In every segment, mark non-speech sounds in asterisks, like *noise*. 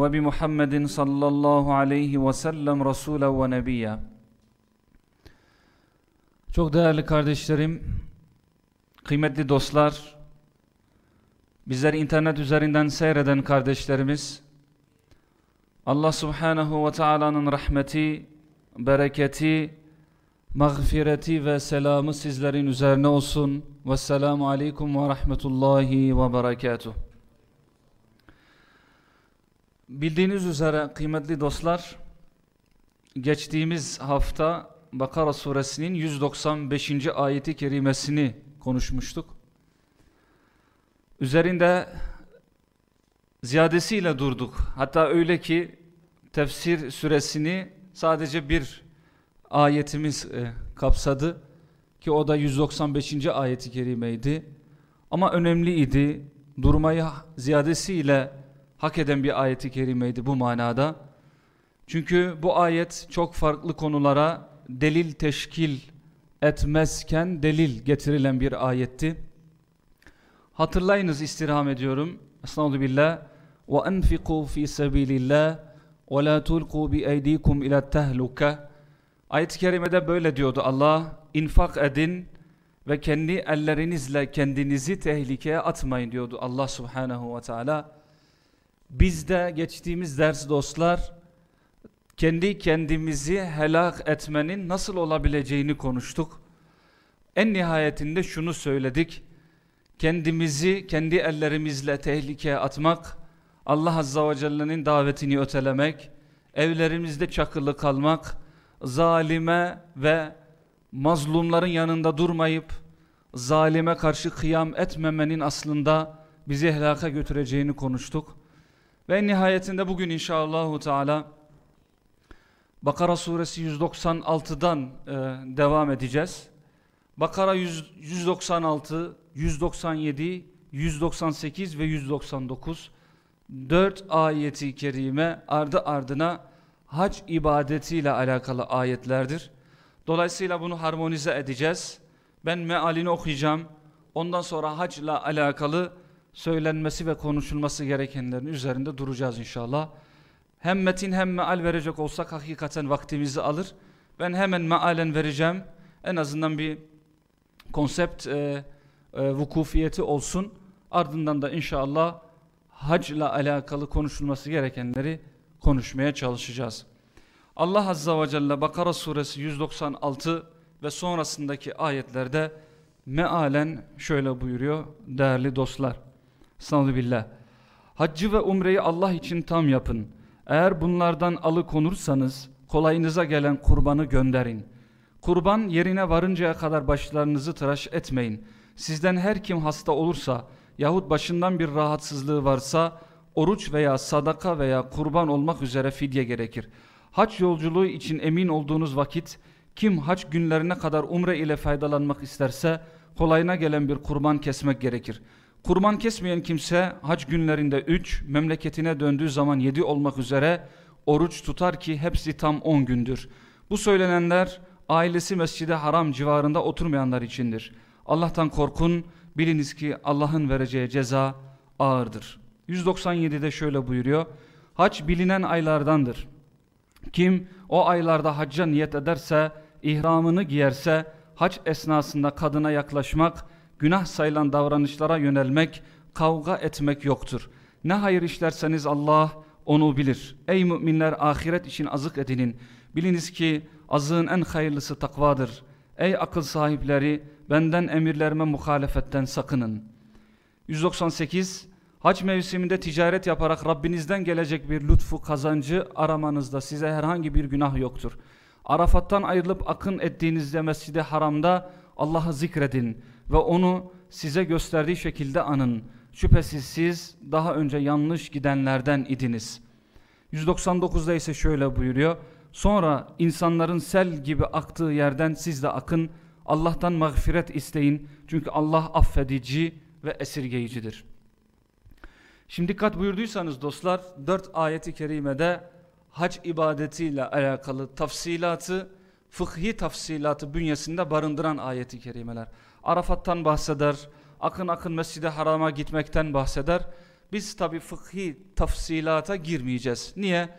وبمحمد صلى الله عليه وسلم رسولا ونبيا Çok değerli kardeşlerim, kıymetli dostlar, bizler internet üzerinden seyreden kardeşlerimiz, Allah subhanahu ve Taala'nın rahmeti, bereketi, mağfireti ve selamı sizlerin üzerine olsun. Vesselamu aleyküm ve rahmetullahi ve berekatuh. Bildiğiniz üzere kıymetli dostlar, geçtiğimiz hafta Bakara suresinin 195. ayeti kerimesini konuşmuştuk. Üzerinde ziyadesiyle durduk. Hatta öyle ki tefsir süresini sadece bir ayetimiz e, kapsadı ki o da 195. ayeti kerimeydi. Ama önemliydi. Durmayı ziyadesiyle hak eden bir ayeti kerimeydi bu manada. Çünkü bu ayet çok farklı konulara delil teşkil etmezken delil getirilen bir ayetti. Hatırlayınız istirham ediyorum. Enfiqu fi sabilillah ve la tulqu bi eydikum ila tehluka. Ayet-i kerimede böyle diyordu Allah. infak edin ve kendi ellerinizle kendinizi tehlikeye atmayın diyordu Allah subhanahu ve teala. Biz de geçtiğimiz ders dostlar kendi kendimizi helak etmenin nasıl olabileceğini konuştuk. En nihayetinde şunu söyledik. Kendimizi kendi ellerimizle tehlikeye atmak, Allah Azza ve Celle'nin davetini ötelemek, evlerimizde çakılı kalmak, zalime ve mazlumların yanında durmayıp, zalime karşı kıyam etmemenin aslında bizi helaka götüreceğini konuştuk. Ve nihayetinde bugün inşallahü teala Bakara suresi 196'dan e, devam edeceğiz. Bakara 100, 196, 197, 198 ve 199 dört ayeti kerime ardı ardına hac ibadetiyle alakalı ayetlerdir. Dolayısıyla bunu harmonize edeceğiz. Ben mealini okuyacağım. Ondan sonra hacla alakalı söylenmesi ve konuşulması gerekenlerin üzerinde duracağız inşallah. Hem metin hem meal verecek olsak hakikaten vaktimizi alır. Ben hemen mealen vereceğim. En azından bir konsept e, e, vukufiyeti olsun. Ardından da inşallah hacla alakalı konuşulması gerekenleri konuşmaya çalışacağız. Allah Azza ve Celle Bakara suresi 196 ve sonrasındaki ayetlerde mealen şöyle buyuruyor değerli dostlar. Sallallahu billah. Haccı ve umreyi Allah için tam yapın. Eğer bunlardan alıkonursanız kolayınıza gelen kurbanı gönderin. Kurban yerine varıncaya kadar başlarınızı tıraş etmeyin. Sizden her kim hasta olursa yahut başından bir rahatsızlığı varsa oruç veya sadaka veya kurban olmak üzere fidye gerekir. Haç yolculuğu için emin olduğunuz vakit kim haç günlerine kadar umre ile faydalanmak isterse kolayına gelen bir kurban kesmek gerekir. Kurban kesmeyen kimse hac günlerinde 3, memleketine döndüğü zaman 7 olmak üzere oruç tutar ki hepsi tam 10 gündür. Bu söylenenler ailesi mescide haram civarında oturmayanlar içindir. Allah'tan korkun, biliniz ki Allah'ın vereceği ceza ağırdır. 197'de şöyle buyuruyor. Hac bilinen aylardandır. Kim o aylarda hacca niyet ederse, ihramını giyerse, hac esnasında kadına yaklaşmak, günah sayılan davranışlara yönelmek, kavga etmek yoktur. Ne hayır işlerseniz Allah onu bilir. Ey müminler ahiret için azık edinin. Biliniz ki azığın en hayırlısı takvadır. Ey akıl sahipleri benden emirlerime muhalefetten sakının. 198 Hac mevsiminde ticaret yaparak Rabbinizden gelecek bir lütfu kazancı aramanızda size herhangi bir günah yoktur. Arafat'tan ayrılıp akın ettiğinizde mescidi haramda Allah'ı zikredin ve onu size gösterdiği şekilde anın. Şüphesiz siz daha önce yanlış gidenlerden idiniz. 199'da ise şöyle buyuruyor. Sonra insanların sel gibi aktığı yerden siz de akın. Allah'tan mağfiret isteyin. Çünkü Allah affedici ve esirgeyicidir. Şimdi dikkat buyurduysanız dostlar dört ayeti kerimede hac ibadetiyle alakalı tafsilatı, fıkhi tafsilatı bünyesinde barındıran ayeti kerimeler. Arafat'tan bahseder, akın akın mescide harama gitmekten bahseder. Biz tabi fıkhi tafsilata girmeyeceğiz. Niye?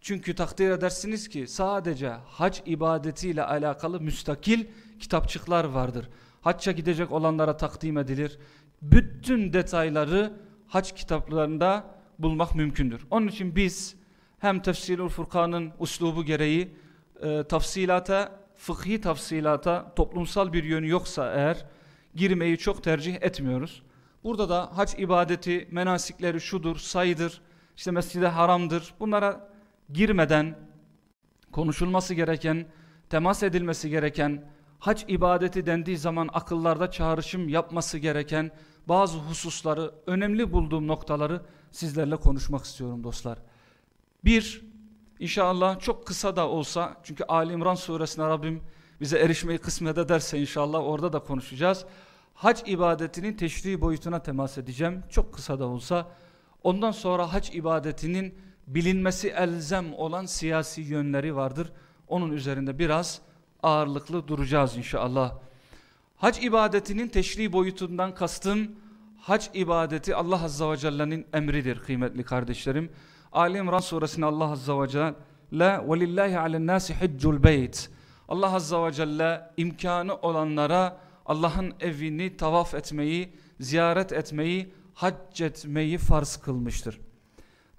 Çünkü takdir edersiniz ki sadece hac ibadetiyle alakalı müstakil kitapçıklar vardır. Hacca gidecek olanlara takdim edilir. Bütün detayları hac kitaplarında bulmak mümkündür. Onun için biz hem Tefsirul Furkan'ın uslubu gereği e, tafsilata, fıkhi tafsilata toplumsal bir yönü yoksa eğer girmeyi çok tercih etmiyoruz. Burada da hac ibadeti, menasikleri şudur, sayıdır, işte mescide haramdır. Bunlara girmeden konuşulması gereken, temas edilmesi gereken, hac ibadeti dendiği zaman akıllarda çağrışım yapması gereken bazı hususları, önemli bulduğum noktaları sizlerle konuşmak istiyorum dostlar. Bir, inşallah çok kısa da olsa, çünkü Ali İmran suresine Rabbim bize erişmeyi kısmet ederse inşallah orada da konuşacağız. Hac ibadetinin teşri boyutuna temas edeceğim. Çok kısa da olsa. Ondan sonra hac ibadetinin bilinmesi elzem olan siyasi yönleri vardır. Onun üzerinde biraz ağırlıklı duracağız inşallah. Hac ibadetinin teşri boyutundan kastım hac ibadeti Allah Azza ve Celle'nin emridir kıymetli kardeşlerim. Ali İmran suresinde Allah Azza ve Celle وَلِلَّهِ عَلَى النَّاسِ حِجُّ الْبَيْتِ Allah Azza ve Celle imkanı olanlara Allah'ın evini tavaf etmeyi, ziyaret etmeyi, hac etmeyi farz kılmıştır.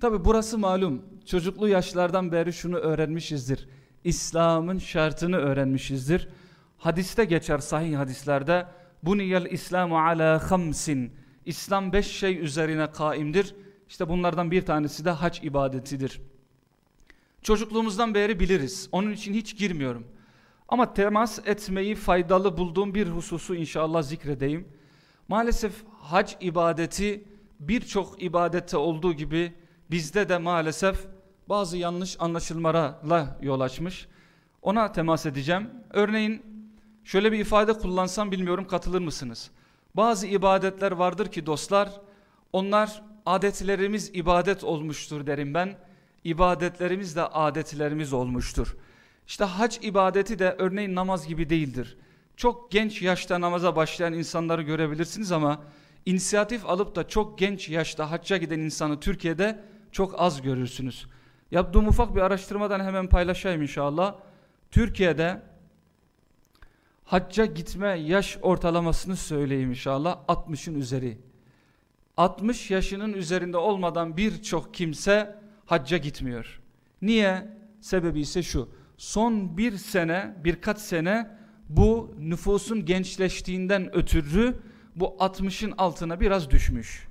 Tabi burası malum. Çocuklu yaşlardan beri şunu öğrenmişizdir. İslam'ın şartını öğrenmişizdir. Hadiste geçer sahih hadislerde. Buniyel İslamu ala hamsin. İslam beş şey üzerine kaimdir. İşte bunlardan bir tanesi de hac ibadetidir. Çocukluğumuzdan beri biliriz. Onun için hiç girmiyorum. Ama temas etmeyi faydalı bulduğum bir hususu inşallah zikredeyim. Maalesef hac ibadeti birçok ibadette olduğu gibi bizde de maalesef bazı yanlış anlaşılmalarla yol açmış. Ona temas edeceğim. Örneğin şöyle bir ifade kullansam bilmiyorum katılır mısınız? Bazı ibadetler vardır ki dostlar onlar adetlerimiz ibadet olmuştur derim ben. İbadetlerimiz de adetlerimiz olmuştur. İşte hac ibadeti de örneğin namaz gibi değildir. Çok genç yaşta namaza başlayan insanları görebilirsiniz ama inisiyatif alıp da çok genç yaşta hacca giden insanı Türkiye'de çok az görürsünüz. Yaptığım ufak bir araştırmadan hemen paylaşayım inşallah. Türkiye'de hacca gitme yaş ortalamasını söyleyeyim inşallah 60'ın üzeri. 60 yaşının üzerinde olmadan birçok kimse hacca gitmiyor. Niye? Sebebi ise şu son bir sene, birkaç sene bu nüfusun gençleştiğinden ötürü bu 60'ın altına biraz düşmüş.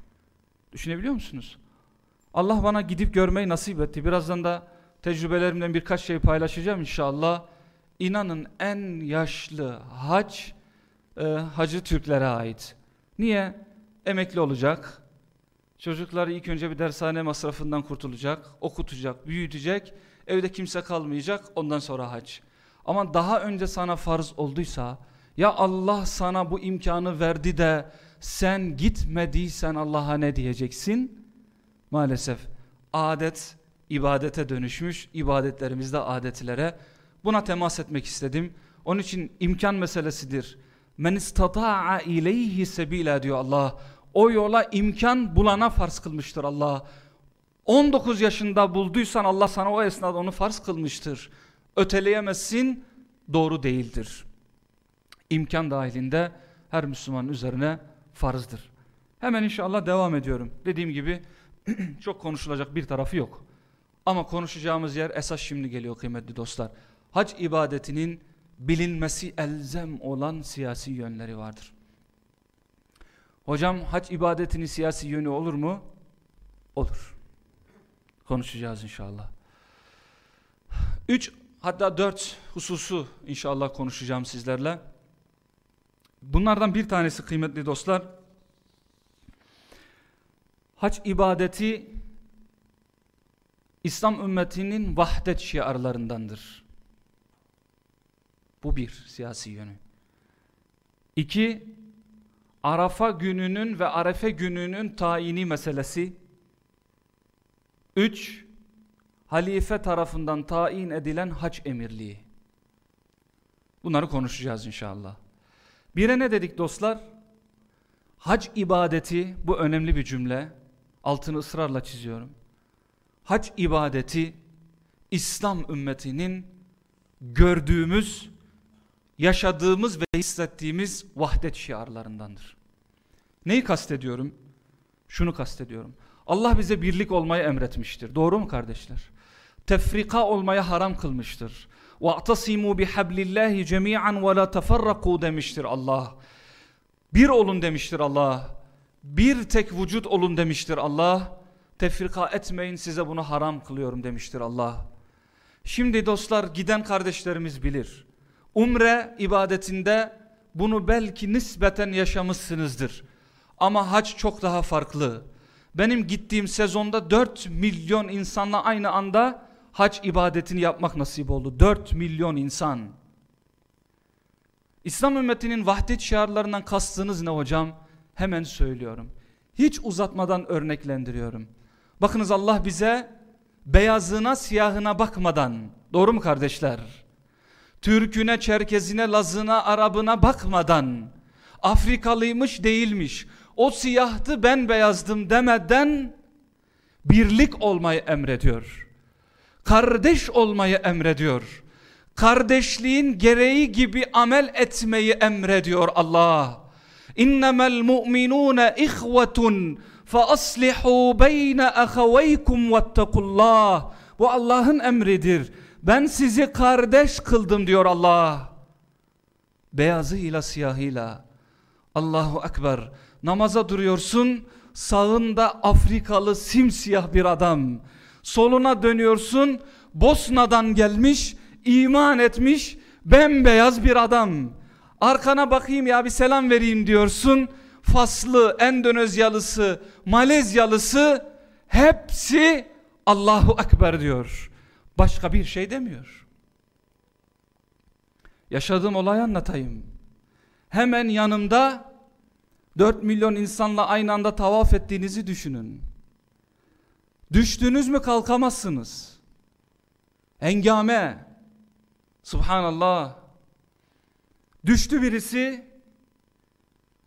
Düşünebiliyor musunuz? Allah bana gidip görmeyi nasip etti. Birazdan da tecrübelerimden birkaç şey paylaşacağım inşallah. İnanın en yaşlı hac e, hacı Türklere ait. Niye? Emekli olacak. Çocukları ilk önce bir dershane masrafından kurtulacak, okutacak, büyütecek Evde kimse kalmayacak ondan sonra hac. Ama daha önce sana farz olduysa ya Allah sana bu imkanı verdi de sen gitmediysen Allah'a ne diyeceksin? Maalesef adet ibadete dönüşmüş, ibadetlerimiz de adetlere. Buna temas etmek istedim. Onun için imkan meselesidir. Men istata'a ileyhi sebila diyor Allah. O yola imkan bulana farz kılmıştır Allah. 19 yaşında bulduysan Allah sana o esnada onu farz kılmıştır. Öteleyemezsin doğru değildir. İmkan dahilinde her Müslümanın üzerine farzdır. Hemen inşallah devam ediyorum. Dediğim gibi *clears throat* çok konuşulacak bir tarafı yok. Ama konuşacağımız yer esas şimdi geliyor kıymetli dostlar. Hac ibadetinin bilinmesi elzem olan siyasi yönleri vardır. Hocam hac ibadetinin siyasi yönü olur mu? Olur konuşacağız inşallah. Üç hatta dört hususu inşallah konuşacağım sizlerle. Bunlardan bir tanesi kıymetli dostlar. Hac ibadeti İslam ümmetinin vahdet şiarlarındandır. Bu bir siyasi yönü. İki, Arafa gününün ve Arefe gününün tayini meselesi. Üç, halife tarafından tayin edilen hac emirliği. Bunları konuşacağız inşallah. Bire ne dedik dostlar? Hac ibadeti, bu önemli bir cümle. Altını ısrarla çiziyorum. Hac ibadeti, İslam ümmetinin gördüğümüz, yaşadığımız ve hissettiğimiz vahdet şiarlarındandır. Neyi kastediyorum? Şunu kastediyorum. Allah bize birlik olmayı emretmiştir. Doğru mu kardeşler? Tefrika olmaya haram kılmıştır. وَاَعْتَصِمُوا بِحَبْلِ اللّٰهِ جَمِيعًا وَلَا تَفَرَّقُوا demiştir Allah. Bir olun demiştir Allah. Bir tek vücut olun demiştir Allah. Tefrika etmeyin size bunu haram kılıyorum demiştir Allah. Şimdi dostlar giden kardeşlerimiz bilir. Umre ibadetinde bunu belki nispeten yaşamışsınızdır. Ama hac çok daha farklı. Benim gittiğim sezonda 4 milyon insanla aynı anda hac ibadetini yapmak nasip oldu. 4 milyon insan. İslam ümmetinin vahdet şiarlarından kastınız ne hocam? Hemen söylüyorum. Hiç uzatmadan örneklendiriyorum. Bakınız Allah bize beyazına siyahına bakmadan, doğru mu kardeşler? Türküne, Çerkezine, Lazına, Arabına bakmadan, Afrikalıymış değilmiş, o siyahtı ben beyazdım demeden birlik olmayı emrediyor. Kardeş olmayı emrediyor. Kardeşliğin gereği gibi amel etmeyi emrediyor Allah. İnnemel mu'minune ihvetun fa aslihu beyne ahaveykum vettekullah. Bu Allah'ın emridir. Ben sizi kardeş kıldım diyor Allah. Beyazıyla siyahıyla. Allahu Ekber. Namaza duruyorsun. Sağında Afrikalı simsiyah bir adam. Soluna dönüyorsun. Bosna'dan gelmiş, iman etmiş, bembeyaz bir adam. Arkana bakayım ya bir selam vereyim diyorsun. Faslı, Endonezyalısı, Malezyalısı hepsi Allahu Ekber diyor. Başka bir şey demiyor. Yaşadığım olayı anlatayım. Hemen yanımda 4 milyon insanla aynı anda tavaf ettiğinizi düşünün. Düştünüz mü kalkamazsınız. Hengame. Subhanallah. Düştü birisi.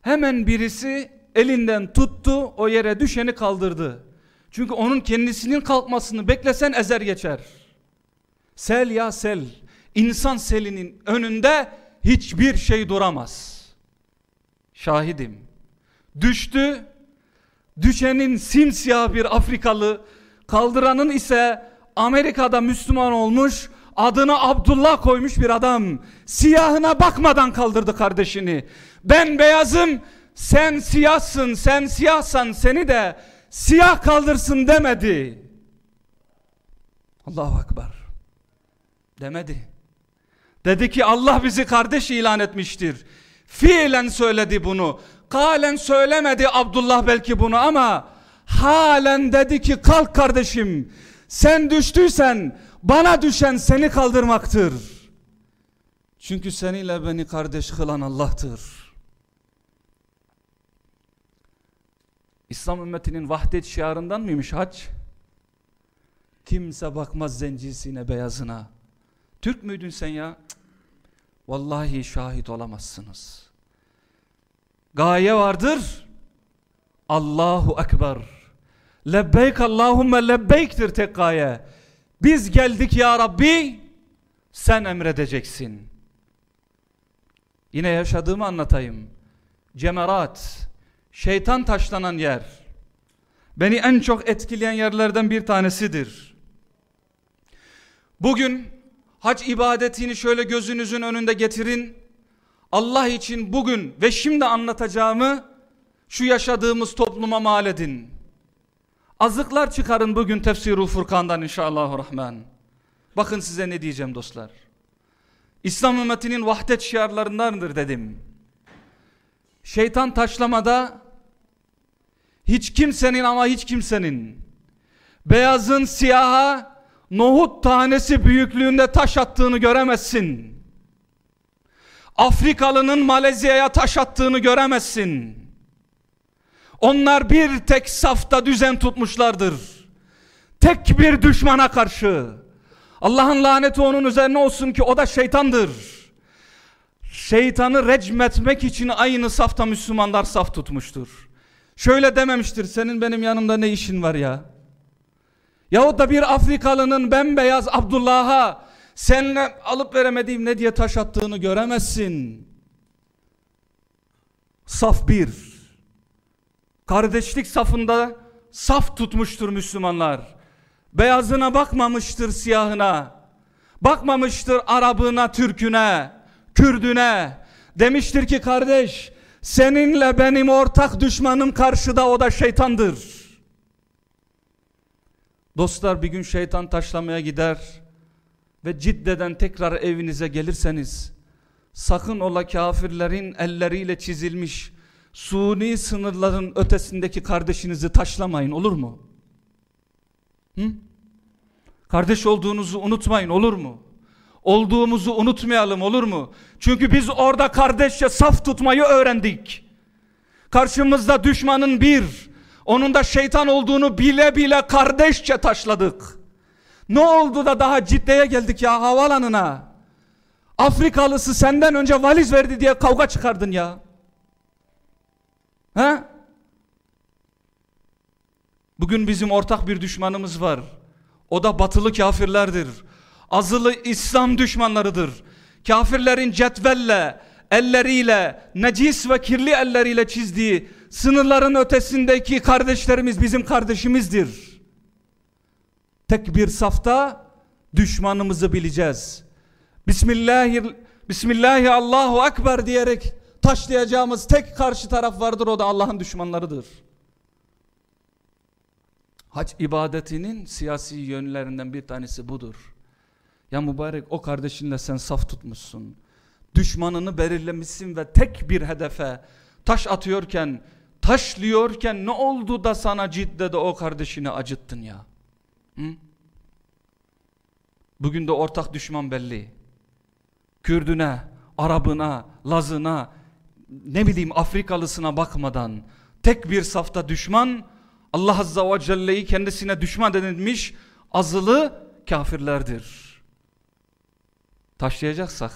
Hemen birisi elinden tuttu o yere düşeni kaldırdı. Çünkü onun kendisinin kalkmasını beklesen ezer geçer. Sel ya sel. İnsan selinin önünde hiçbir şey duramaz. Şahidim. Düştü. Düşenin simsiyah bir Afrikalı, kaldıranın ise Amerika'da Müslüman olmuş, adına Abdullah koymuş bir adam. Siyahına bakmadan kaldırdı kardeşini. Ben beyazım, sen siyahsın, sen siyahsan seni de siyah kaldırsın demedi. Allahu Ekber. Demedi. Dedi ki Allah bizi kardeş ilan etmiştir. Fiilen söyledi bunu. Kalen söylemedi Abdullah belki bunu ama halen dedi ki kalk kardeşim. Sen düştüysen bana düşen seni kaldırmaktır. Çünkü seninle beni kardeş kılan Allah'tır. İslam ümmetinin vahdet şiarından mıymış hac? Kimse bakmaz zencisine beyazına. Türk müydün sen ya? Vallahi şahit olamazsınız. Gaye vardır. Allahu Ekber. Lebbeyk Allahümme lebbeyktir tek gaye. Biz geldik ya Rabbi sen emredeceksin. Yine yaşadığımı anlatayım. Cemerat, şeytan taşlanan yer. Beni en çok etkileyen yerlerden bir tanesidir. Bugün hac ibadetini şöyle gözünüzün önünde getirin. Allah için bugün ve şimdi anlatacağımı şu yaşadığımız topluma mal edin. Azıklar çıkarın bugün tefsir Furkan'dan inşallah rahman. Bakın size ne diyeceğim dostlar. İslam ümmetinin vahdet şiarlarındandır dedim. Şeytan taşlamada hiç kimsenin ama hiç kimsenin beyazın siyaha nohut tanesi büyüklüğünde taş attığını göremezsin. Afrikalının Malezya'ya taş attığını göremezsin. Onlar bir tek safta düzen tutmuşlardır. Tek bir düşmana karşı. Allah'ın laneti onun üzerine olsun ki o da şeytandır. Şeytanı recmetmek için aynı safta Müslümanlar saf tutmuştur. Şöyle dememiştir senin benim yanımda ne işin var ya. Yahut da bir Afrikalının bembeyaz Abdullah'a seninle alıp veremediğim ne diye taş attığını göremezsin. Saf bir. Kardeşlik safında saf tutmuştur Müslümanlar. Beyazına bakmamıştır siyahına. Bakmamıştır Arabına, Türküne, Kürdüne. Demiştir ki kardeş seninle benim ortak düşmanım karşıda o da şeytandır. Dostlar bir gün şeytan taşlamaya gider ve ciddeden tekrar evinize gelirseniz sakın ola kafirlerin elleriyle çizilmiş suni sınırların ötesindeki kardeşinizi taşlamayın olur mu? Hı? Kardeş olduğunuzu unutmayın olur mu? Olduğumuzu unutmayalım olur mu? Çünkü biz orada kardeşçe saf tutmayı öğrendik. Karşımızda düşmanın bir, onun da şeytan olduğunu bile bile kardeşçe taşladık. Ne oldu da daha ciddiye geldik ya havalanına? Afrikalısı senden önce valiz verdi diye kavga çıkardın ya. He? Bugün bizim ortak bir düşmanımız var. O da batılı kafirlerdir. Azılı İslam düşmanlarıdır. Kafirlerin cetvelle, elleriyle, necis ve kirli elleriyle çizdiği sınırların ötesindeki kardeşlerimiz bizim kardeşimizdir. Tek bir safta düşmanımızı bileceğiz. Bismillahi, Bismillahi Allahu Ekber diyerek taşlayacağımız tek karşı taraf vardır o da Allah'ın düşmanlarıdır. Hac ibadetinin siyasi yönlerinden bir tanesi budur. Ya mübarek o kardeşinle sen saf tutmuşsun. Düşmanını belirlemişsin ve tek bir hedefe taş atıyorken, taşlıyorken ne oldu da sana cidde de o kardeşini acıttın ya? Hı? Bugün de ortak düşman belli. Kürdüne, Arabına, Lazına, ne bileyim Afrikalısına bakmadan tek bir safta düşman Allah Azza ve Celle'yi kendisine düşman denilmiş azılı kafirlerdir. Taşlayacaksak,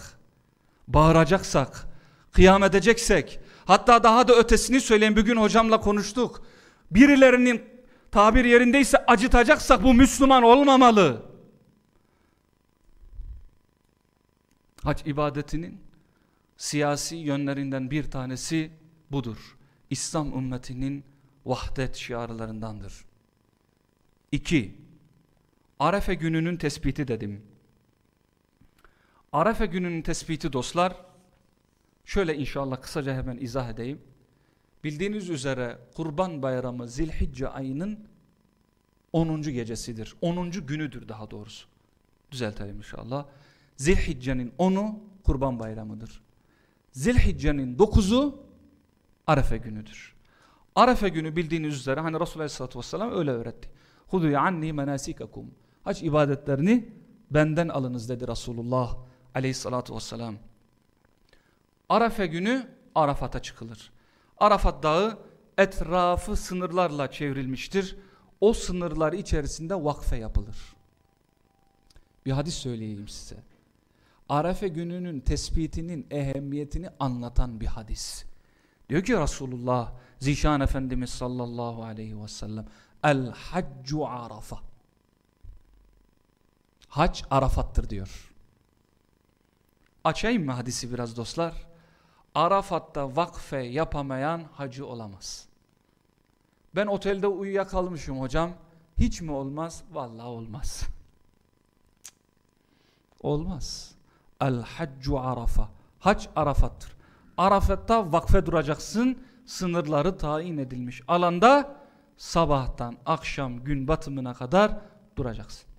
bağıracaksak, kıyam edeceksek, hatta daha da ötesini söyleyin bugün hocamla konuştuk. Birilerinin tabir yerindeyse acıtacaksak bu Müslüman olmamalı. Hac ibadetinin siyasi yönlerinden bir tanesi budur. İslam ümmetinin vahdet şiarlarındandır. İki, Arefe gününün tespiti dedim. Arefe gününün tespiti dostlar, şöyle inşallah kısaca hemen izah edeyim. Bildiğiniz üzere Kurban Bayramı Zilhicce ayının 10. gecesidir. 10. günüdür daha doğrusu. Düzeltelim inşallah. Zilhicce'nin 10'u Kurban Bayramı'dır. Zilhicce'nin 9'u Arefe günüdür. Arefe günü bildiğiniz üzere hani Resulullah Aleyhisselatü Vesselam öyle öğretti. Hudu anni menasikakum. Hac ibadetlerini benden alınız dedi Resulullah Aleyhisselatü Vesselam. Arefe günü Arafat'a çıkılır. Arafat dağı etrafı sınırlarla çevrilmiştir. O sınırlar içerisinde vakfe yapılır. Bir hadis söyleyeyim size. Arefe gününün tespitinin ehemmiyetini anlatan bir hadis. Diyor ki Resulullah Zişan Efendimiz sallallahu aleyhi ve sellem El haccu arafa Hac Arafat'tır diyor. Açayım mı hadisi biraz dostlar? Arafat'ta vakfe yapamayan hacı olamaz. Ben otelde uyuyakalmışım hocam. Hiç mi olmaz? Vallahi olmaz. Olmaz. El haccu arafa. Hac Arafat'tır. Arafat'ta vakfe duracaksın. Sınırları tayin edilmiş alanda sabahtan akşam gün batımına kadar duracaksın.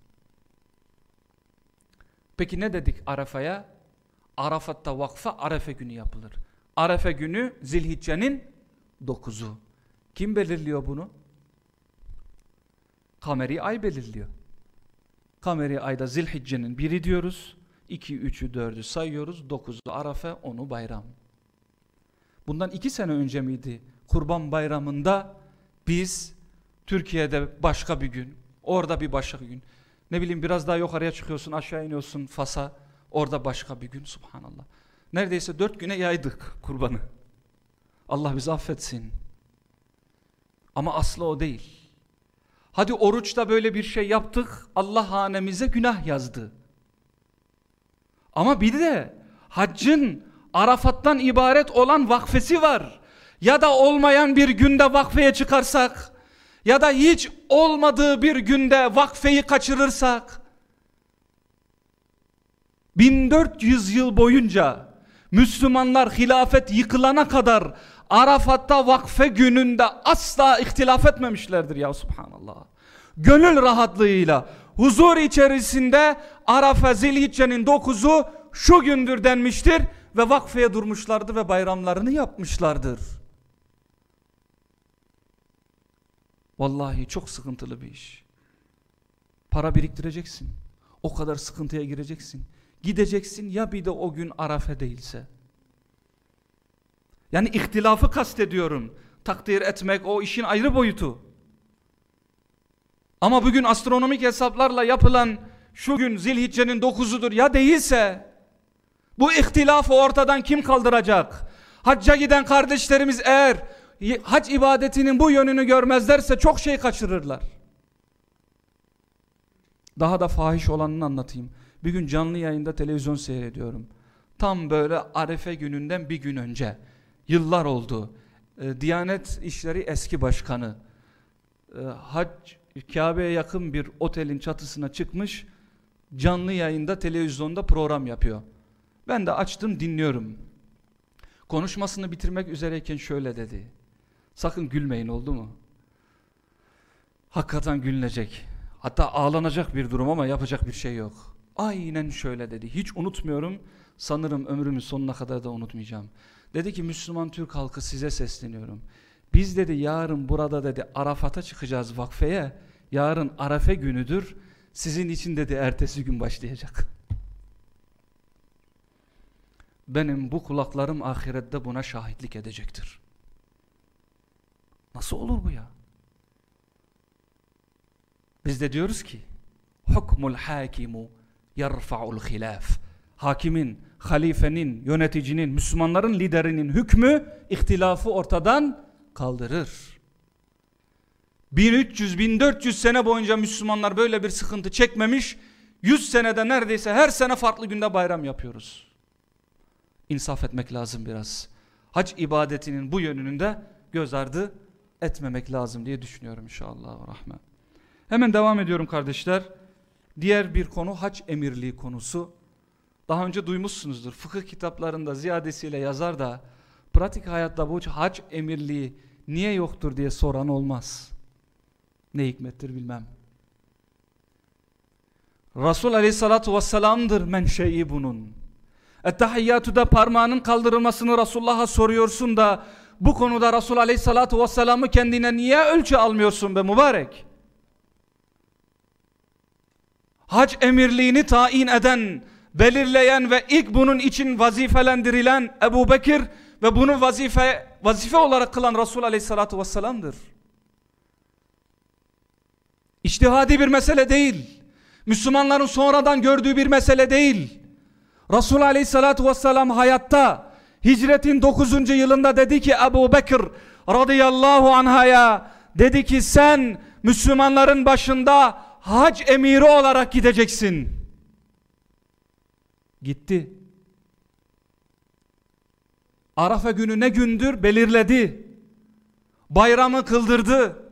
Peki ne dedik Arafa'ya? Arafat'ta vakfa Arefe günü yapılır. Arefe günü Zilhicce'nin dokuzu. Kim belirliyor bunu? Kameri ay belirliyor. Kameri ayda zilhiccenin biri diyoruz. 2, 3'ü, 4'ü sayıyoruz. 9'u Arafa, onu bayram. Bundan iki sene önce miydi? Kurban bayramında biz Türkiye'de başka bir gün, orada bir başka gün. Ne bileyim biraz daha yukarıya çıkıyorsun, aşağı iniyorsun Fas'a, orada başka bir gün subhanallah. Neredeyse dört güne yaydık kurbanı. Allah bizi affetsin. Ama aslı o değil. Hadi oruçta böyle bir şey yaptık, Allah hanemize günah yazdı. Ama bir de haccın Arafat'tan ibaret olan vakfesi var. Ya da olmayan bir günde vakfeye çıkarsak ya da hiç olmadığı bir günde vakfeyi kaçırırsak 1400 yıl boyunca Müslümanlar hilafet yıkılana kadar Arafat'ta vakfe gününde asla ihtilaf etmemişlerdir ya subhanallah. Gönül rahatlığıyla huzur içerisinde Arafa Zilhicce'nin dokuzu şu gündür denmiştir ve vakfeye durmuşlardı ve bayramlarını yapmışlardır. Vallahi çok sıkıntılı bir iş. Para biriktireceksin. O kadar sıkıntıya gireceksin. Gideceksin ya bir de o gün Arafa değilse. Yani ihtilafı kastediyorum. Takdir etmek o işin ayrı boyutu. Ama bugün astronomik hesaplarla yapılan şu gün zilhiccenin dokuzudur ya değilse bu ihtilafı ortadan kim kaldıracak? Hacca giden kardeşlerimiz eğer hac ibadetinin bu yönünü görmezlerse çok şey kaçırırlar. Daha da fahiş olanını anlatayım. Bir gün canlı yayında televizyon seyrediyorum. Tam böyle Arefe gününden bir gün önce. Yıllar oldu. E, Diyanet İşleri eski başkanı. E, hac Kabe'ye yakın bir otelin çatısına çıkmış. Canlı yayında televizyonda program yapıyor. Ben de açtım dinliyorum. Konuşmasını bitirmek üzereyken şöyle dedi. Sakın gülmeyin oldu mu? Hakikaten gülünecek. Hatta ağlanacak bir durum ama yapacak bir şey yok. Aynen şöyle dedi. Hiç unutmuyorum. Sanırım ömrümün sonuna kadar da unutmayacağım. Dedi ki Müslüman Türk halkı size sesleniyorum. Biz dedi yarın burada dedi Arafat'a çıkacağız vakfeye. Yarın Arafe günüdür. Sizin için dedi ertesi gün başlayacak. Benim bu kulaklarım ahirette buna şahitlik edecektir. Nasıl olur bu ya? Biz de diyoruz ki hukmul hakimu yarfa'ul hilaf. Hakimin, halifenin, yöneticinin, Müslümanların liderinin hükmü ihtilafı ortadan kaldırır. 1300-1400 sene boyunca Müslümanlar böyle bir sıkıntı çekmemiş. 100 senede neredeyse her sene farklı günde bayram yapıyoruz. İnsaf etmek lazım biraz. Hac ibadetinin bu yönünün de göz ardı etmemek lazım diye düşünüyorum inşallah. Rahman. Hemen devam ediyorum kardeşler. Diğer bir konu hac emirliği konusu. Daha önce duymuşsunuzdur. Fıkıh kitaplarında ziyadesiyle yazar da pratik hayatta bu hac emirliği niye yoktur diye soran olmaz. Ne hikmettir bilmem. Resul aleyhissalatu vesselam'dır menşei bunun. Ettehiyyatü'de parmağının kaldırılmasını Resulullah'a soruyorsun da bu konuda Resul aleyhissalatu vesselam'ı kendine niye ölçü almıyorsun be mübarek? Hac emirliğini tayin eden, belirleyen ve ilk bunun için vazifelendirilen Ebu Bekir ve bunu vazife, vazife olarak kılan Resul aleyhissalatu vesselam'dır. İçtihadi bir mesele değil. Müslümanların sonradan gördüğü bir mesele değil. Resul aleyhissalatu vesselam hayatta hicretin 9. yılında dedi ki Ebu Bekir radıyallahu anhaya dedi ki sen Müslümanların başında hac emiri olarak gideceksin. Gitti. Arafa günü ne gündür belirledi. Bayramı kıldırdı.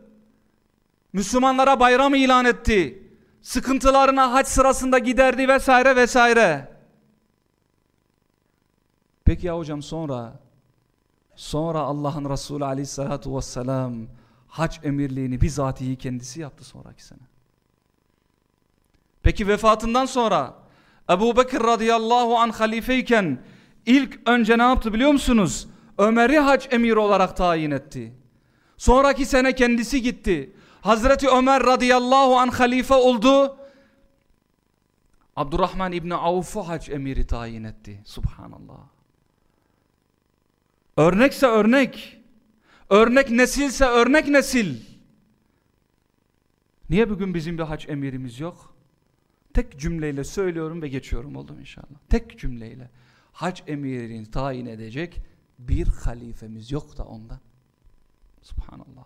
Müslümanlara bayram ilan etti. Sıkıntılarına hac sırasında giderdi vesaire vesaire. Peki ya hocam sonra sonra Allah'ın Resulü aleyhissalatu vesselam hac emirliğini bizatihi kendisi yaptı sonraki sene. Peki vefatından sonra Ebu Bekir radıyallahu an halifeyken ilk önce ne yaptı biliyor musunuz? Ömer'i hac emiri olarak tayin etti. Sonraki sene kendisi gitti. Hazreti Ömer radıyallahu an halife oldu. Abdurrahman İbni Avf'u hac emiri tayin etti. Subhanallah. Örnekse örnek. Örnek nesilse örnek nesil. Niye bugün bizim bir hac emirimiz yok? Tek cümleyle söylüyorum ve geçiyorum oldum inşallah. Tek cümleyle. Hac emirini tayin edecek bir halifemiz yok da ondan. Subhanallah.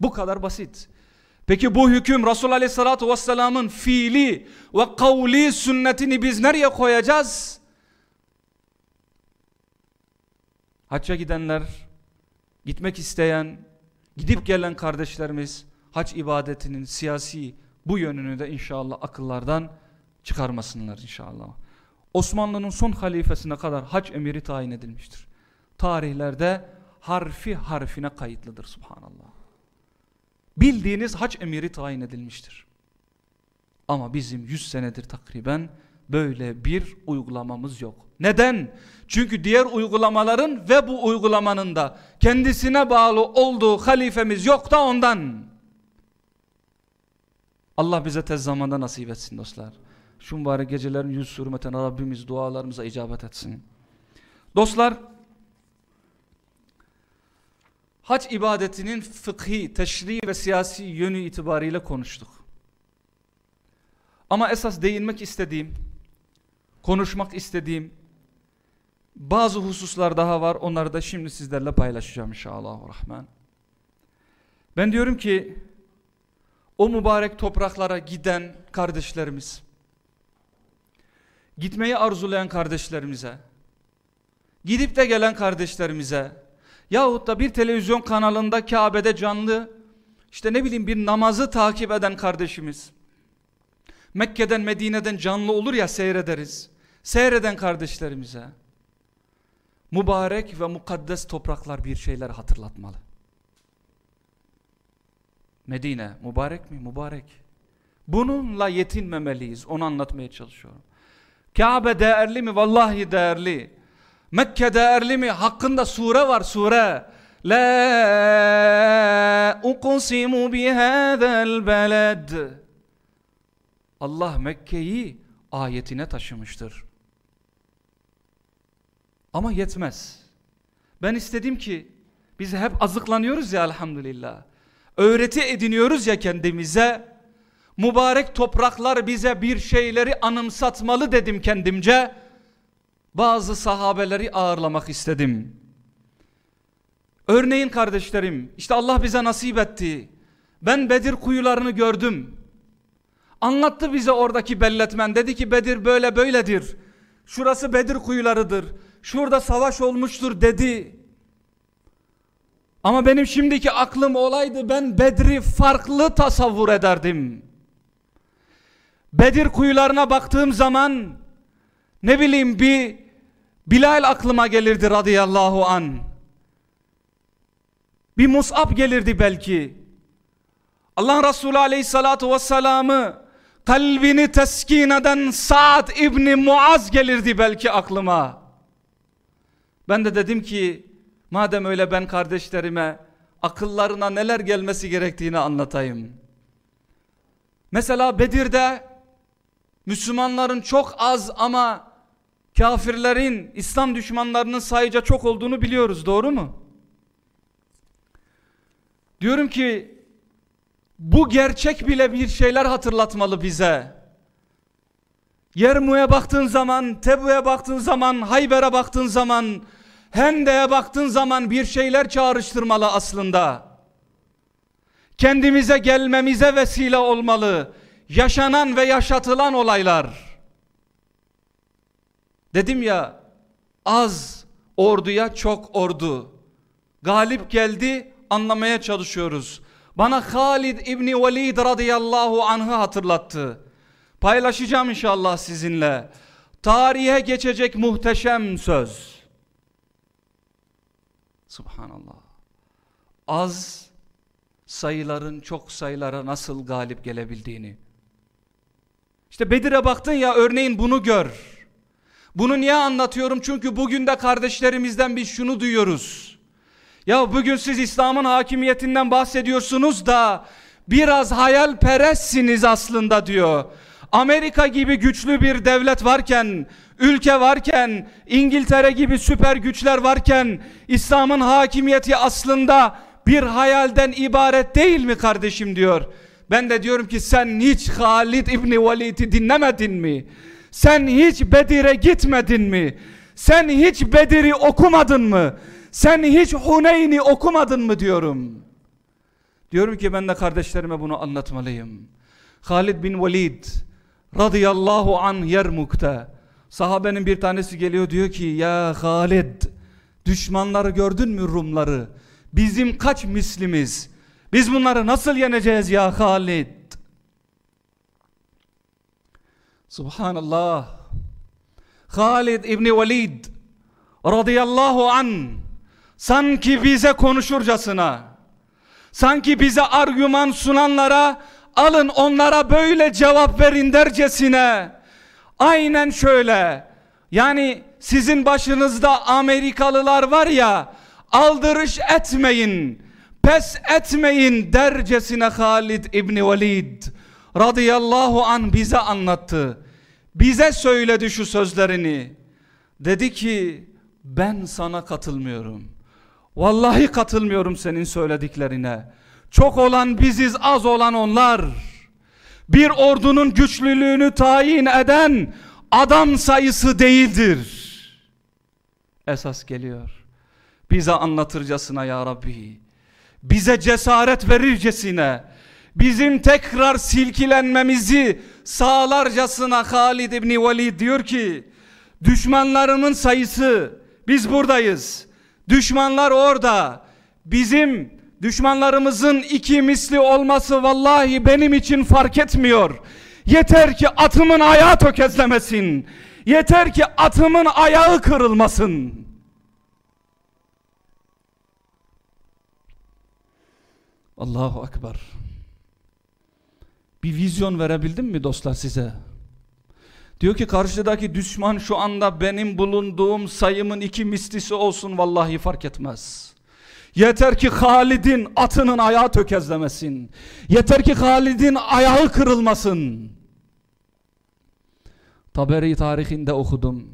Bu kadar basit. Peki bu hüküm Resul Aleyhisselatü Vesselam'ın fiili ve kavli sünnetini biz nereye koyacağız? Hacca gidenler, gitmek isteyen, gidip gelen kardeşlerimiz hac ibadetinin siyasi bu yönünü de inşallah akıllardan çıkarmasınlar inşallah. Osmanlı'nın son halifesine kadar hac emiri tayin edilmiştir. Tarihlerde harfi harfine kayıtlıdır subhanallah. Bildiğiniz hac emiri tayin edilmiştir. Ama bizim 100 senedir takriben böyle bir uygulamamız yok. Neden? Çünkü diğer uygulamaların ve bu uygulamanın da kendisine bağlı olduğu halifemiz yok da ondan. Allah bize tez zamanda nasip etsin dostlar. Şu mübarek gecelerin yüz hürmetine Rabbimiz dualarımıza icabet etsin. Dostlar, hac ibadetinin fıkhi, teşri ve siyasi yönü itibariyle konuştuk. Ama esas değinmek istediğim, konuşmak istediğim bazı hususlar daha var. Onları da şimdi sizlerle paylaşacağım inşallah. Ben diyorum ki o mübarek topraklara giden kardeşlerimiz, gitmeyi arzulayan kardeşlerimize, gidip de gelen kardeşlerimize, yahut da bir televizyon kanalında Kabe'de canlı, işte ne bileyim bir namazı takip eden kardeşimiz, Mekke'den Medine'den canlı olur ya seyrederiz, seyreden kardeşlerimize, mübarek ve mukaddes topraklar bir şeyler hatırlatmalı. Medine mübarek mi? Mübarek. Bununla yetinmemeliyiz. Onu anlatmaya çalışıyorum. Kabe değerli mi? Vallahi değerli. Mekke değerli mi? Hakkında sure var sure. La uqsimu bihadal beled. Allah Mekke'yi ayetine taşımıştır. Ama yetmez. Ben istedim ki biz hep azıklanıyoruz ya elhamdülillah. Öğreti ediniyoruz ya kendimize. Mübarek topraklar bize bir şeyleri anımsatmalı dedim kendimce. Bazı sahabeleri ağırlamak istedim. Örneğin kardeşlerim, işte Allah bize nasip etti. Ben Bedir kuyularını gördüm. Anlattı bize oradaki belletmen. Dedi ki Bedir böyle böyledir. Şurası Bedir kuyularıdır. Şurada savaş olmuştur dedi. Ama benim şimdiki aklım olaydı ben Bedri farklı tasavvur ederdim. Bedir kuyularına baktığım zaman ne bileyim bir Bilal aklıma gelirdi radıyallahu an. Bir Mus'ab gelirdi belki. Allah Resulü aleyhissalatu vesselam'ı kalbini teskin eden Sa'd İbni Muaz gelirdi belki aklıma. Ben de dedim ki madem öyle ben kardeşlerime akıllarına neler gelmesi gerektiğini anlatayım. Mesela Bedir'de Müslümanların çok az ama kafirlerin, İslam düşmanlarının sayıca çok olduğunu biliyoruz doğru mu? Diyorum ki bu gerçek bile bir şeyler hatırlatmalı bize. Yermu'ya baktığın zaman, Tebu'ya baktığın zaman, Hayber'e baktığın zaman, Hende'ye baktığın zaman bir şeyler çağrıştırmalı aslında. Kendimize gelmemize vesile olmalı. Yaşanan ve yaşatılan olaylar. Dedim ya az orduya çok ordu. Galip geldi anlamaya çalışıyoruz. Bana Halid İbni Velid radıyallahu anh'ı hatırlattı. Paylaşacağım inşallah sizinle. Tarihe geçecek muhteşem söz. Subhanallah. Az sayıların çok sayılara nasıl galip gelebildiğini. İşte Bedir'e baktın ya örneğin bunu gör. Bunu niye anlatıyorum? Çünkü bugün de kardeşlerimizden biz şunu duyuyoruz. Ya bugün siz İslam'ın hakimiyetinden bahsediyorsunuz da biraz hayalperestsiniz aslında diyor. Amerika gibi güçlü bir devlet varken, ülke varken, İngiltere gibi süper güçler varken İslam'ın hakimiyeti aslında bir hayalden ibaret değil mi kardeşim diyor. Ben de diyorum ki sen hiç Halid İbni Velid'i dinlemedin mi? Sen hiç Bedir'e gitmedin mi? Sen hiç Bedir'i okumadın mı? Sen hiç Huneyn'i okumadın mı diyorum. Diyorum ki ben de kardeşlerime bunu anlatmalıyım. Halid bin Velid radıyallahu an Yermuk'ta sahabenin bir tanesi geliyor diyor ki ya Halid düşmanları gördün mü Rumları? Bizim kaç mislimiz? Biz bunları nasıl yeneceğiz ya Halid? Subhanallah. Halid İbni Velid radıyallahu an sanki bize konuşurcasına sanki bize argüman sunanlara alın onlara böyle cevap verin dercesine aynen şöyle. Yani sizin başınızda Amerikalılar var ya aldırış etmeyin pes etmeyin dercesine Halid İbni Velid radıyallahu an bize anlattı. Bize söyledi şu sözlerini. Dedi ki ben sana katılmıyorum. Vallahi katılmıyorum senin söylediklerine. Çok olan biziz az olan onlar bir ordunun güçlülüğünü tayin eden adam sayısı değildir. Esas geliyor. Bize anlatırcasına ya Rabbi bize cesaret verircesine bizim tekrar silkilenmemizi sağlarcasına Halid İbni Velid diyor ki düşmanlarımın sayısı biz buradayız. Düşmanlar orada. Bizim düşmanlarımızın iki misli olması vallahi benim için fark etmiyor. Yeter ki atımın ayağı tökezlemesin. Yeter ki atımın ayağı kırılmasın. Allahu Ekber bir vizyon verebildim mi dostlar size? Diyor ki karşıdaki düşman şu anda benim bulunduğum sayımın iki mislisi olsun. Vallahi fark etmez. Yeter ki Halid'in atının ayağı tökezlemesin. Yeter ki Halid'in ayağı kırılmasın. Taberi tarihinde okudum.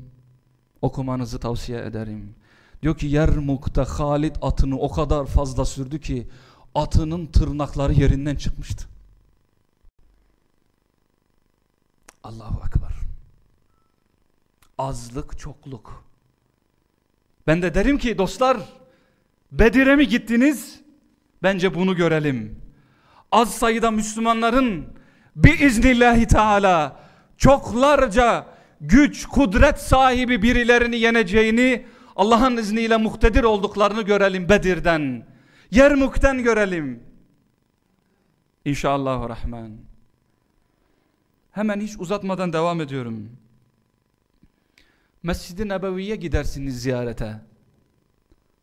Okumanızı tavsiye ederim. Diyor ki Yermuk'ta Halid atını o kadar fazla sürdü ki atının tırnakları yerinden çıkmıştı. Allahu Ekber. Azlık çokluk. Ben de derim ki dostlar Bedir'e mi gittiniz? Bence bunu görelim. Az sayıda Müslümanların biiznillahi teala çoklarca güç, kudret sahibi birilerini yeneceğini Allah'ın izniyle muhtedir olduklarını görelim Bedir'den. Yermuk'ten görelim. İnşallah Rahman. Hemen hiç uzatmadan devam ediyorum. Mescid-i Nebevi'ye gidersiniz ziyarete.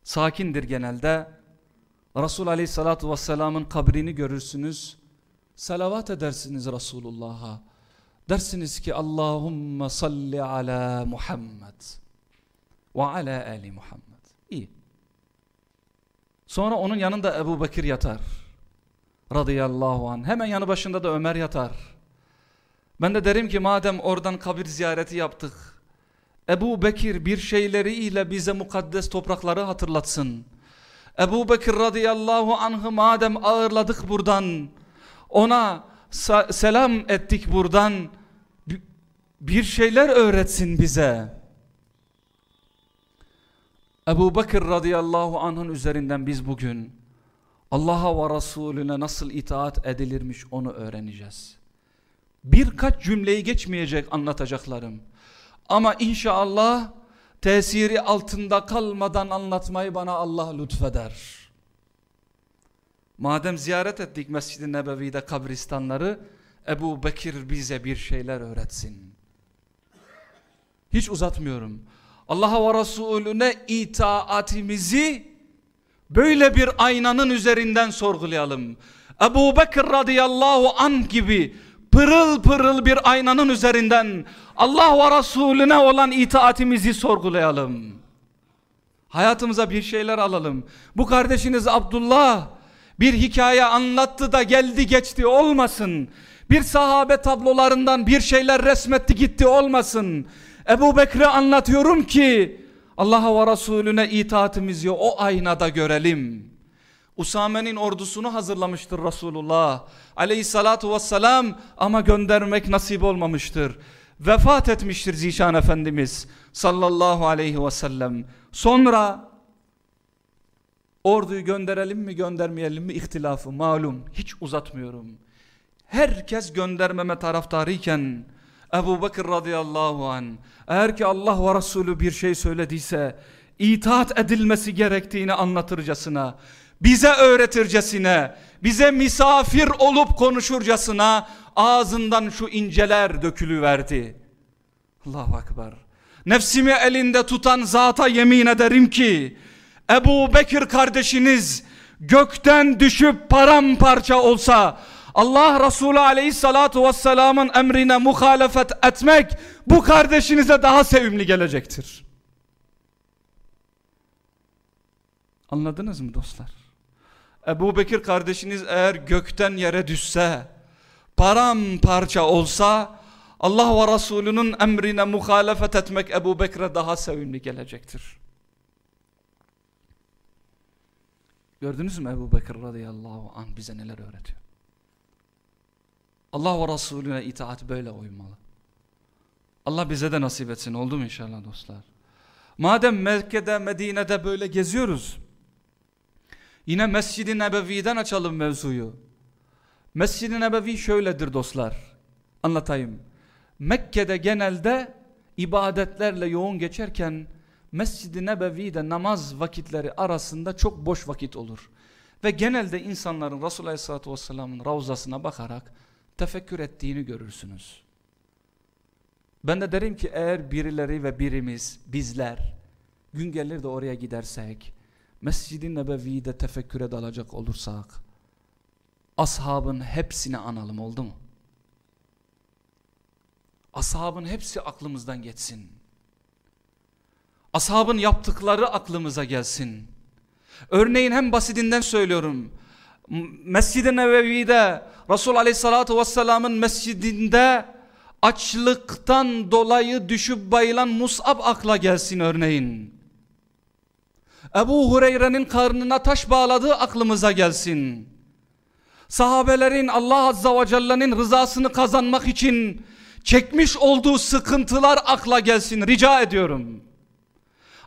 Sakindir genelde. Resul Aleyhisselatü Vesselam'ın kabrini görürsünüz. Salavat edersiniz Resulullah'a. Dersiniz ki Allahümme salli ala Muhammed ve ala ali Muhammed. İyi. Sonra onun yanında Ebu Bekir yatar. Radıyallahu anh. Hemen yanı başında da Ömer yatar. Ben de derim ki madem oradan kabir ziyareti yaptık. Ebu Bekir bir şeyleriyle bize mukaddes toprakları hatırlatsın. Ebu Bekir radıyallahu anh'ı madem ağırladık buradan. Ona selam ettik buradan. Bir şeyler öğretsin bize. Ebu Bekir radıyallahu anh'ın üzerinden biz bugün Allah'a ve Resulüne nasıl itaat edilirmiş onu öğreneceğiz. Birkaç cümleyi geçmeyecek anlatacaklarım. Ama inşallah tesiri altında kalmadan anlatmayı bana Allah lütfeder. Madem ziyaret ettik Mescid-i Nebevi'de kabristanları Ebu Bekir bize bir şeyler öğretsin. Hiç uzatmıyorum. Allah'a ve Resulüne itaatimizi böyle bir aynanın üzerinden sorgulayalım. Ebu Bekir radıyallahu an gibi pırıl pırıl bir aynanın üzerinden Allah ve Resulüne olan itaatimizi sorgulayalım. Hayatımıza bir şeyler alalım. Bu kardeşiniz Abdullah bir hikaye anlattı da geldi geçti olmasın. Bir sahabe tablolarından bir şeyler resmetti gitti olmasın. Ebu Bekir'e anlatıyorum ki Allah'a ve Resulüne itaatimizi o aynada görelim. Usame'nin ordusunu hazırlamıştır Resulullah aleyhissalatu vesselam ama göndermek nasip olmamıştır. Vefat etmiştir Zişan Efendimiz sallallahu aleyhi ve sellem. Sonra orduyu gönderelim mi göndermeyelim mi ihtilafı malum hiç uzatmıyorum. Herkes göndermeme taraftarıyken Ebu Bekir radıyallahu an eğer ki Allah ve Resulü bir şey söylediyse itaat edilmesi gerektiğini anlatırcasına bize öğretircesine bize misafir olup konuşurcasına ağzından şu inceler dökülüverdi. Allahu Ekber. Nefsimi elinde tutan zata yemin ederim ki Ebu Bekir kardeşiniz gökten düşüp paramparça olsa Allah Resulü aleyhissalatu vesselamın emrine muhalefet etmek bu kardeşinize daha sevimli gelecektir. Anladınız mı dostlar? Ebu Bekir kardeşiniz eğer gökten yere düşse, paramparça olsa, Allah ve Resulünün emrine muhalefet etmek Ebu Bekir'e daha sevimli gelecektir. Gördünüz mü Ebu Bekir radıyallahu anh bize neler öğretiyor? Allah ve Resulüne itaat böyle uymalı. Allah bize de nasip etsin oldu mu inşallah dostlar? Madem Mekke'de Medine'de böyle geziyoruz. Yine Mescid-i Nebevi'den açalım mevzuyu. Mescid-i Nebevi şöyledir dostlar. Anlatayım. Mekke'de genelde ibadetlerle yoğun geçerken Mescid-i Nebevi'de namaz vakitleri arasında çok boş vakit olur. Ve genelde insanların Resulullah Aleyhisselatü Vesselam'ın ravzasına bakarak tefekkür ettiğini görürsünüz. Ben de derim ki eğer birileri ve birimiz bizler gün gelir de oraya gidersek Mescid-i Nebevi'de tefekküre dalacak olursak ashabın hepsini analım oldu mu? Ashabın hepsi aklımızdan geçsin. Ashabın yaptıkları aklımıza gelsin. Örneğin hem basitinden söylüyorum. Mescid-i Nebevi'de Resul Aleyhisselatü Vesselam'ın mescidinde açlıktan dolayı düşüp bayılan Mus'ab akla gelsin örneğin. Ebu Hureyre'nin karnına taş bağladığı aklımıza gelsin. Sahabelerin Allah Azza ve Celle'nin rızasını kazanmak için çekmiş olduğu sıkıntılar akla gelsin rica ediyorum.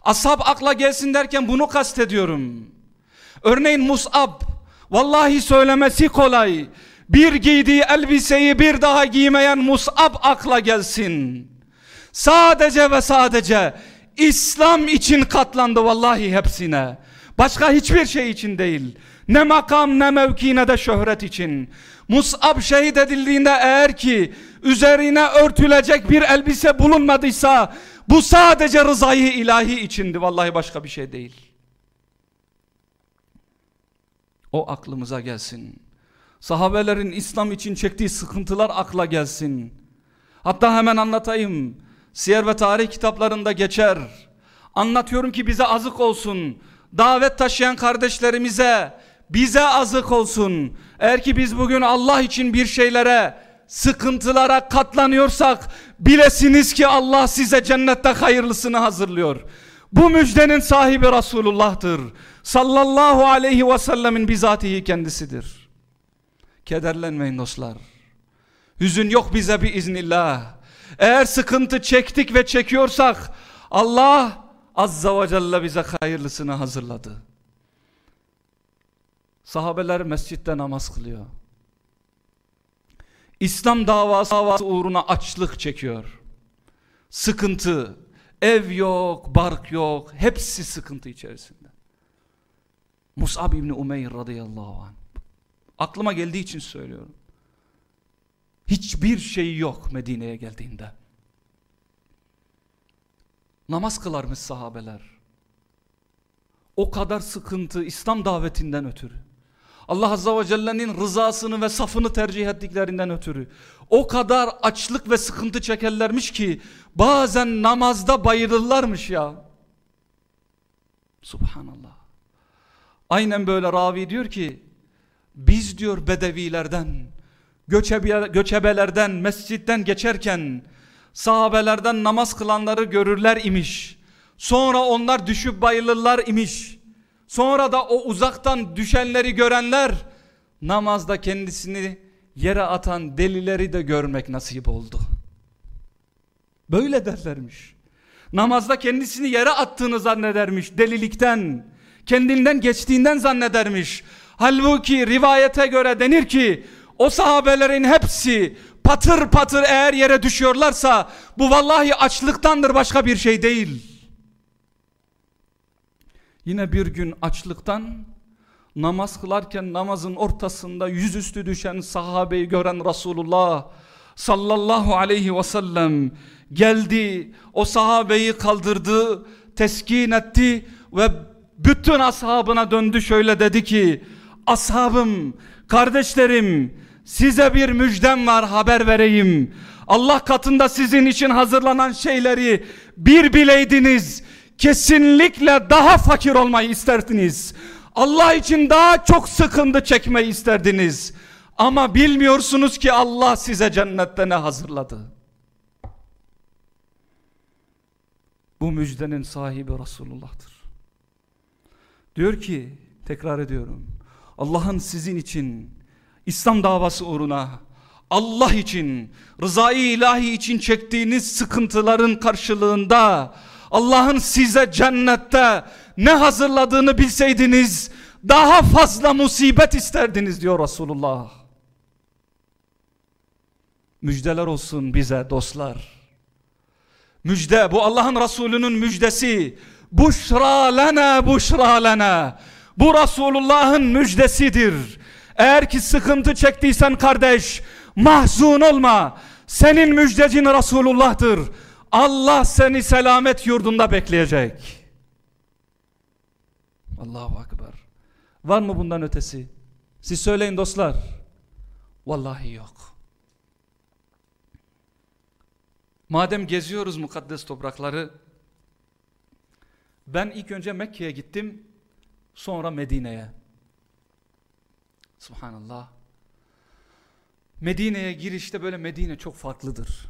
Ashab akla gelsin derken bunu kastediyorum. Örneğin Mus'ab vallahi söylemesi kolay. Bir giydiği elbiseyi bir daha giymeyen Mus'ab akla gelsin. Sadece ve sadece İslam için katlandı vallahi hepsine. Başka hiçbir şey için değil. Ne makam ne mevki ne de şöhret için. Mus'ab şehit edildiğinde eğer ki üzerine örtülecek bir elbise bulunmadıysa bu sadece rızayı ilahi içindi. Vallahi başka bir şey değil. O aklımıza gelsin. Sahabelerin İslam için çektiği sıkıntılar akla gelsin. Hatta hemen anlatayım. Siyer ve tarih kitaplarında geçer. Anlatıyorum ki bize azık olsun. Davet taşıyan kardeşlerimize, bize azık olsun. Eğer ki biz bugün Allah için bir şeylere, sıkıntılara katlanıyorsak, bilesiniz ki Allah size cennette hayırlısını hazırlıyor. Bu müjdenin sahibi Resulullah'tır. Sallallahu aleyhi ve sellemin bizatihi kendisidir. Kederlenmeyin dostlar. Hüzün yok bize bir iznillah. Eğer sıkıntı çektik ve çekiyorsak Allah Azza ve Celle bize hayırlısını hazırladı. Sahabeler mescitte namaz kılıyor. İslam davası, davası uğruna açlık çekiyor. Sıkıntı, ev yok, bark yok, hepsi sıkıntı içerisinde. Mus'ab İbni Umeyr radıyallahu anh. Aklıma geldiği için söylüyorum. Hiçbir şey yok Medine'ye geldiğinde. Namaz kılarmış sahabeler. O kadar sıkıntı İslam davetinden ötürü. Allah Azza ve Celle'nin rızasını ve safını tercih ettiklerinden ötürü. O kadar açlık ve sıkıntı çekerlermiş ki bazen namazda bayılırlarmış ya. Subhanallah. Aynen böyle ravi diyor ki biz diyor bedevilerden göçebe, göçebelerden mescitten geçerken sahabelerden namaz kılanları görürler imiş. Sonra onlar düşüp bayılırlar imiş. Sonra da o uzaktan düşenleri görenler namazda kendisini yere atan delileri de görmek nasip oldu. Böyle derlermiş. Namazda kendisini yere attığını zannedermiş delilikten. Kendinden geçtiğinden zannedermiş. Halbuki rivayete göre denir ki o sahabelerin hepsi patır patır eğer yere düşüyorlarsa bu vallahi açlıktandır başka bir şey değil. Yine bir gün açlıktan namaz kılarken namazın ortasında yüzüstü düşen sahabeyi gören Resulullah sallallahu aleyhi ve sellem geldi o sahabeyi kaldırdı teskin etti ve bütün ashabına döndü şöyle dedi ki ashabım kardeşlerim size bir müjdem var haber vereyim Allah katında sizin için hazırlanan şeyleri bir bileydiniz kesinlikle daha fakir olmayı isterdiniz Allah için daha çok sıkıntı çekmeyi isterdiniz ama bilmiyorsunuz ki Allah size cennette ne hazırladı Bu müjdenin sahibi Resulullah'tır. Diyor ki tekrar ediyorum. Allah'ın sizin için İslam davası uğruna Allah için rızayı ilahi için çektiğiniz sıkıntıların karşılığında Allah'ın size cennette ne hazırladığını bilseydiniz daha fazla musibet isterdiniz diyor Resulullah. Müjdeler olsun bize dostlar. Müjde bu Allah'ın Resulü'nün müjdesi. Buşra lena buşra lena. Bu Resulullah'ın müjdesidir. Eğer ki sıkıntı çektiysen kardeş mahzun olma. Senin müjdecin Resulullah'tır. Allah seni selamet yurdunda bekleyecek. Allahu Ekber. Var mı bundan ötesi? Siz söyleyin dostlar. Vallahi yok. Madem geziyoruz mukaddes toprakları ben ilk önce Mekke'ye gittim sonra Medine'ye. Subhanallah. Medine'ye girişte böyle Medine çok farklıdır.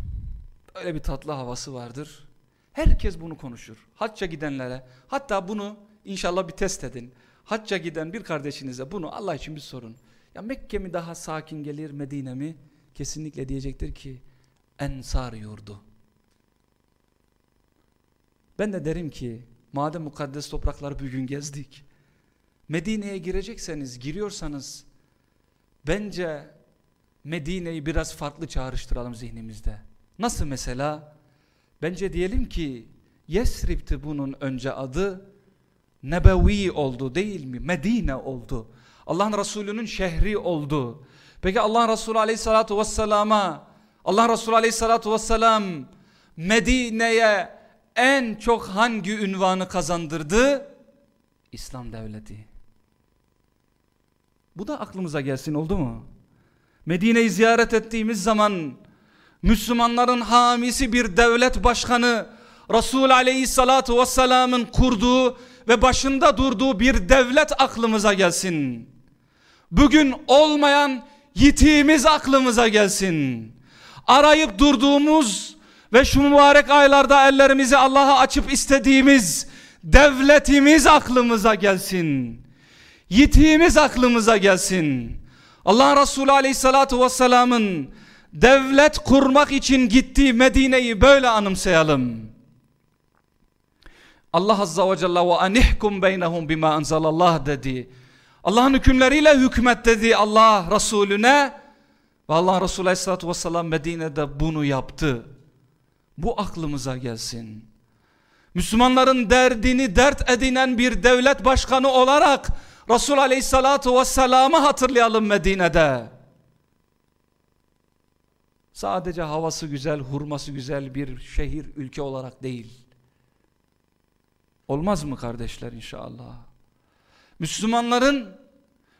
Öyle bir tatlı havası vardır. Herkes bunu konuşur. Hacca gidenlere hatta bunu inşallah bir test edin. Hacca giden bir kardeşinize bunu Allah için bir sorun. Ya Mekke mi daha sakin gelir Medine mi? Kesinlikle diyecektir ki Ensar yurdu. Ben de derim ki madem mukaddes toprakları bugün gezdik. Medine'ye girecekseniz, giriyorsanız bence Medine'yi biraz farklı çağrıştıralım zihnimizde. Nasıl mesela? Bence diyelim ki Yesrib'ti bunun önce adı Nebevi oldu değil mi? Medine oldu. Allah'ın Resulü'nün şehri oldu. Peki Allah'ın Resulü aleyhissalatu vesselama Allah Resulü aleyhissalatu vesselam Medine'ye en çok hangi ünvanı kazandırdı? İslam devleti. Bu da aklımıza gelsin oldu mu? Medine'yi ziyaret ettiğimiz zaman Müslümanların hamisi bir devlet başkanı Resul aleyhissalatu vesselamın kurduğu ve başında durduğu bir devlet aklımıza gelsin. Bugün olmayan yitiğimiz aklımıza gelsin. Arayıp durduğumuz ve şu mübarek aylarda ellerimizi Allah'a açıp istediğimiz devletimiz aklımıza gelsin. Yitiğimiz aklımıza gelsin. Allah Resulü Aleyhisselatü Vesselam'ın devlet kurmak için gittiği Medine'yi böyle anımsayalım. Allah Azza ve Celle ve anihkum beynehum bima enzelallah dedi. Allah'ın hükümleriyle hükmet dedi Allah Resulüne ve Allah Resulü Aleyhisselatü Vesselam Medine'de bunu yaptı. Bu aklımıza gelsin. Müslümanların derdini dert edinen bir devlet başkanı olarak Resul Aleyhisselatü Vesselam'ı hatırlayalım Medine'de. Sadece havası güzel, hurması güzel bir şehir, ülke olarak değil. Olmaz mı kardeşler inşallah? Müslümanların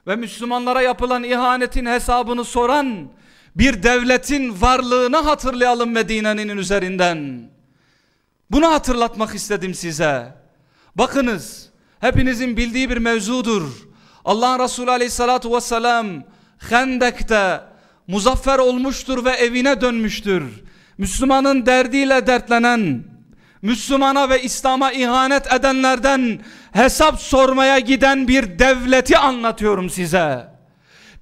ve Müslümanlara yapılan ihanetin hesabını soran bir devletin varlığını hatırlayalım Medine'nin üzerinden. Bunu hatırlatmak istedim size. Bakınız Hepinizin bildiği bir mevzudur. Allah'ın Resulü aleyhissalatu vesselam Hendek'te muzaffer olmuştur ve evine dönmüştür. Müslümanın derdiyle dertlenen, Müslümana ve İslam'a ihanet edenlerden hesap sormaya giden bir devleti anlatıyorum size.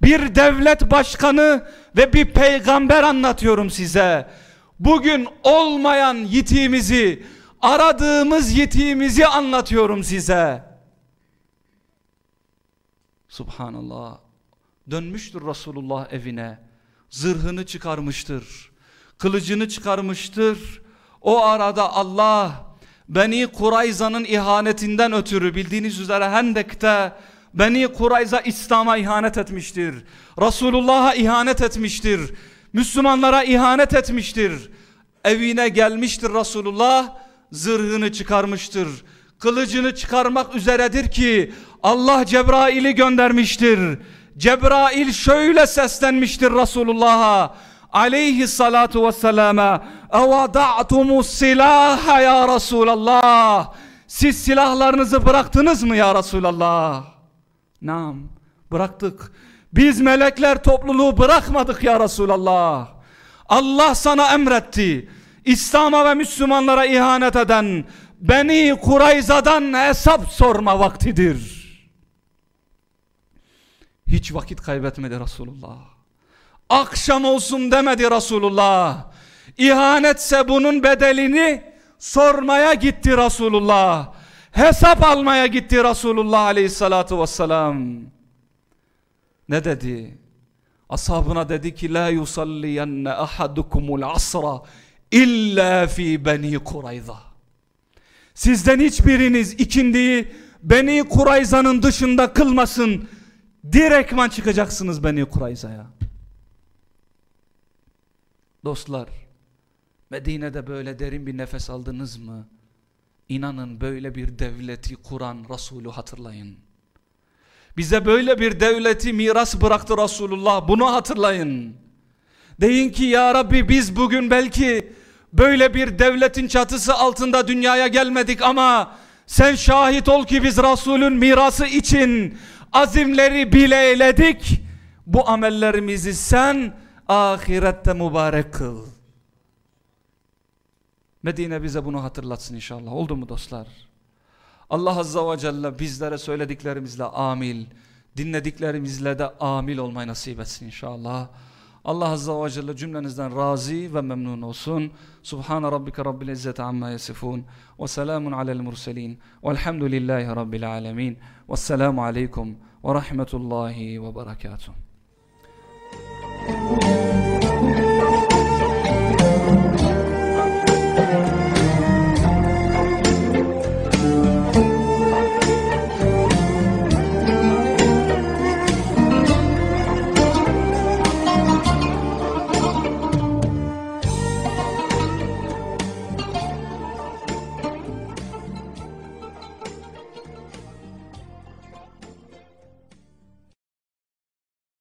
Bir devlet başkanı ve bir peygamber anlatıyorum size. Bugün olmayan yitiğimizi, aradığımız yitiğimizi anlatıyorum size. Subhanallah. Dönmüştür Resulullah evine. Zırhını çıkarmıştır. Kılıcını çıkarmıştır. O arada Allah Beni Kurayza'nın ihanetinden ötürü bildiğiniz üzere Hendek'te Beni Kurayza İslam'a ihanet etmiştir. Resulullah'a ihanet etmiştir. Müslümanlara ihanet etmiştir. Evine gelmiştir Resulullah. Zırhını çıkarmıştır. Kılıcını çıkarmak üzeredir ki Allah Cebrail'i göndermiştir. Cebrail şöyle seslenmiştir Resulullah'a. Aleyhi salatu vesselama. Evada'tumus silaha ya Resulallah. Siz silahlarınızı bıraktınız mı ya Resulallah? Nam bıraktık. Biz melekler topluluğu bırakmadık ya Resulallah. Allah sana emretti. İslam'a ve Müslümanlara ihanet eden Beni Kurayza'dan hesap sorma vaktidir. Hiç vakit kaybetmedi Resulullah. Akşam olsun demedi Resulullah. İhanetse bunun bedelini sormaya gitti Resulullah. Hesap almaya gitti Resulullah aleyhissalatu vesselam. Ne dedi? Ashabına dedi ki la yusalliyenne ahadukumul asra illa fi beni Kurayza. Sizden hiçbiriniz ikindiyi Beni Kurayza'nın dışında kılmasın. Direktman çıkacaksınız Beni Kurayza'ya. Dostlar, Medine'de böyle derin bir nefes aldınız mı? İnanın böyle bir devleti kuran Resulü hatırlayın. Bize böyle bir devleti miras bıraktı Resulullah. Bunu hatırlayın. Deyin ki ya Rabbi biz bugün belki böyle bir devletin çatısı altında dünyaya gelmedik ama sen şahit ol ki biz Resulün mirası için azimleri bile eyledik. Bu amellerimizi sen ahirette mübarek kıl. Medine bize bunu hatırlatsın inşallah. Oldu mu dostlar? Allah Azza ve Celle bizlere söylediklerimizle amil, dinlediklerimizle de amil olmayı nasip etsin inşallah. Allah Azze ve Celle cümlenizden razı ve memnun olsun. Subhan rabbike rabbil izzeti amma yasifun ve selamun alel murselin velhamdülillahi rabbil alemin. Vesselamu aleykum ve rahmetullahi ve berekatuhu.